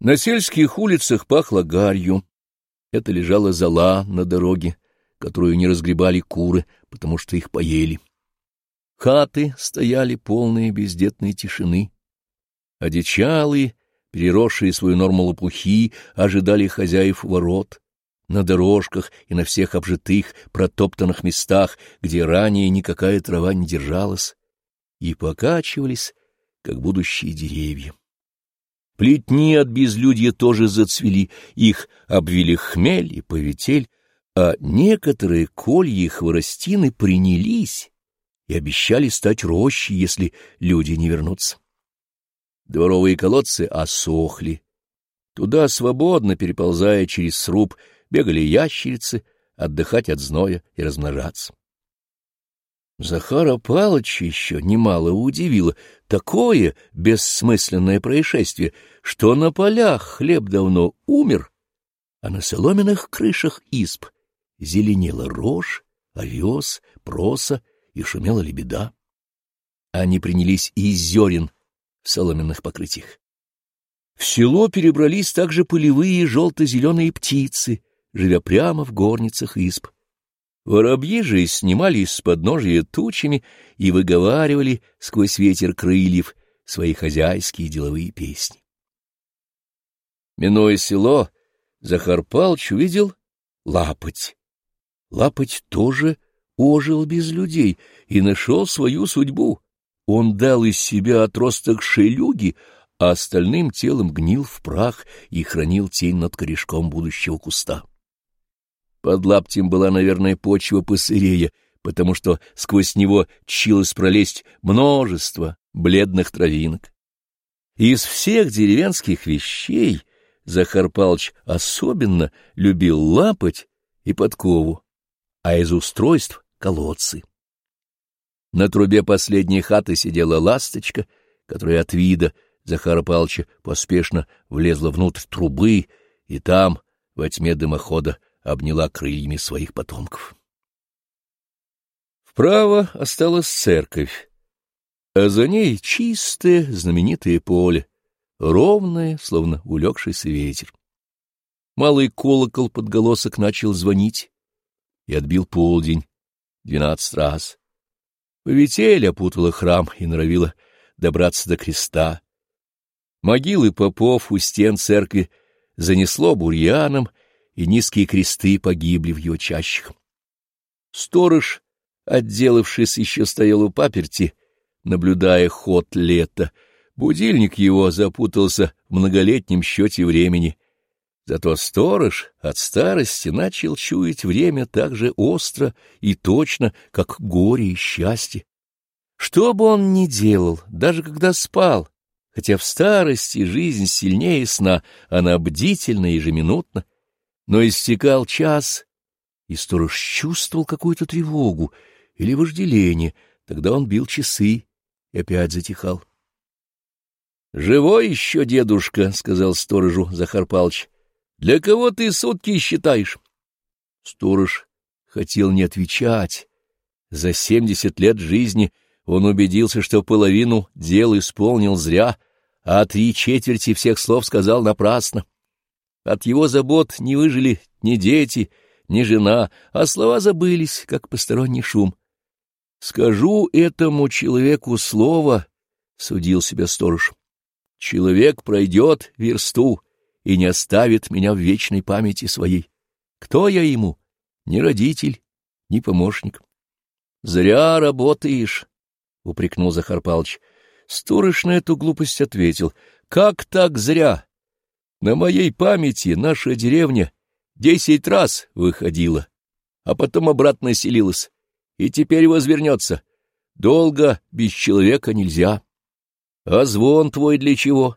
На сельских улицах пахло гарью. Это лежала зола на дороге, которую не разгребали куры, потому что их поели. Хаты стояли полные бездетной тишины. Одичалые, переросшие свою норму лопухи, ожидали хозяев ворот. На дорожках и на всех обжитых, протоптанных местах, где ранее никакая трава не держалась, и покачивались, как будущие деревья. Плетни от безлюдья тоже зацвели, их обвили хмель и поветель, а некоторые кольи и хворостины принялись и обещали стать рощей, если люди не вернутся. Дворовые колодцы осохли. Туда, свободно переползая через сруб, бегали ящерицы отдыхать от зноя и размножаться. Захара Палыча еще немало удивило такое бессмысленное происшествие, что на полях хлеб давно умер, а на соломенных крышах изб зеленела рожь, овес, проса и шумела лебеда. Они принялись из зерен в соломенных покрытиях. В село перебрались также полевые желто-зеленые птицы, живя прямо в горницах изб. Воробьи же снимали с подножия тучами и выговаривали сквозь ветер крыльев свои хозяйские деловые песни. Минуя село, Захар Палч увидел лапоть. Лапоть тоже ожил без людей и нашел свою судьбу. Он дал из себя отросток шелюги, а остальным телом гнил в прах и хранил тень над корешком будущего куста. Под лаптем была, наверное, почва посырее, потому что сквозь него чилось пролезть множество бледных травинок. Из всех деревенских вещей Захар Палыч особенно любил лапать и подкову, а из устройств — колодцы. На трубе последней хаты сидела ласточка, которая от вида Захара Палыча поспешно влезла внутрь трубы, и там, во тьме дымохода, обняла крыльями своих потомков. Вправо осталась церковь, а за ней чистое знаменитое поле, ровное, словно улегшийся ветер. Малый колокол подголосок начал звонить и отбил полдень двенадцать раз. Поветель опутала храм и норовила добраться до креста. Могилы попов у стен церкви занесло бурьяном, и низкие кресты погибли в его чащах. Сторож, отделавшись, еще стоял у паперти, наблюдая ход лета. Будильник его запутался в многолетнем счете времени. Зато сторож от старости начал чуять время так же остро и точно, как горе и счастье. Что бы он ни делал, даже когда спал, хотя в старости жизнь сильнее сна, она бдительна ежеминутно, но истекал час, и сторож чувствовал какую-то тревогу или вожделение, тогда он бил часы и опять затихал. — Живой еще дедушка, — сказал сторожу Захар Палыч. — Для кого ты сутки считаешь? Сторож хотел не отвечать. За семьдесят лет жизни он убедился, что половину дел исполнил зря, а три четверти всех слов сказал напрасно. От его забот не выжили ни дети, ни жена, а слова забылись, как посторонний шум. «Скажу этому человеку слово», — судил себя сторож. «Человек пройдет версту и не оставит меня в вечной памяти своей. Кто я ему? Ни родитель, ни помощник». «Зря работаешь», — упрекнул Захар Палыч. Сторож на эту глупость ответил. «Как так зря? На моей памяти наша деревня десять раз выходила, а потом обратно селилась, и теперь возвернется. Долго без человека нельзя. А звон твой для чего?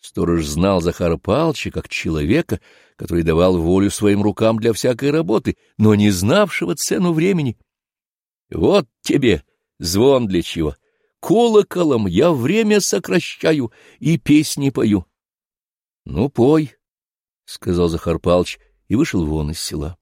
Сторож знал Захара Палча как человека, который давал волю своим рукам для всякой работы, но не знавшего цену времени. Вот тебе звон для чего. Колоколом я время сокращаю и песни пою. — Ну, пой, — сказал Захар Палыч и вышел вон из села.